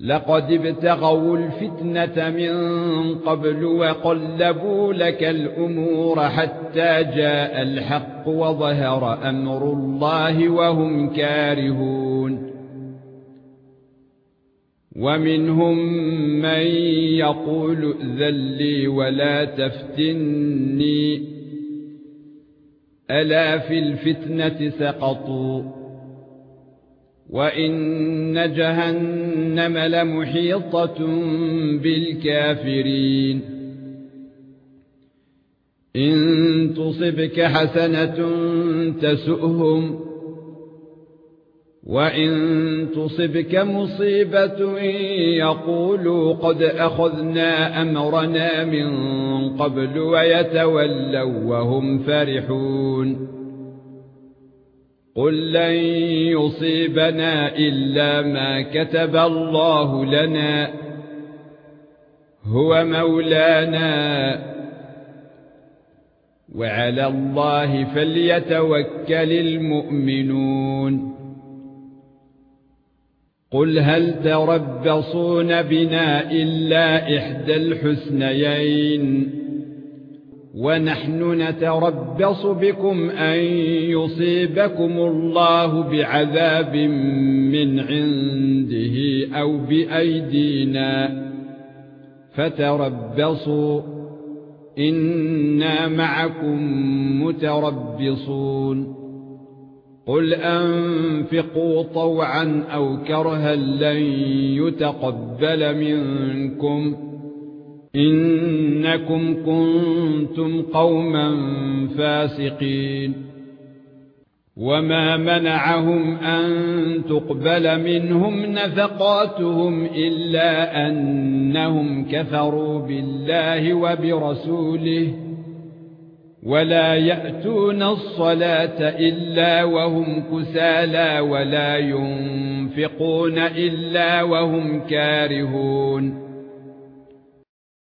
لقد ابتغوا الفتنة من قبل وقلبوا لك الأمور حتى جاء الحق وظهر أمر الله وهم كارهون. ومنهم من يقول ائذن لي ولا تفتني. ألا في الفتنة سقطوا؟ وان جهنم لمحيطه بالكافرين ان تصبك حسنه تسؤهم وان تصبك مصيبه يقولوا قد اخذنا امرنا من قبل ويتولوا وهم فرحون قل لن يصيبنا الا ما كتب الله لنا هو مولانا وعلى الله فليتوكل المؤمنون قل هل تربصون بنا الا احدى الحسنيين ونحن نتربص بكم أن يصيبكم الله بعذاب من عنده أو بأيدينا. فتربصوا. إنا معكم متربصون. قل أنفقوا طوعا أو كرها لن يتقبل منكم. إنكم كنتم قوما فاسقين. وما منعهم أن تقبل منهم نفقاتهم إلا أنهم كفروا بالله وبرسوله ولا يأتون الصلاة إلا وهم كسالى ولا ينفقون إلا وهم كارهون.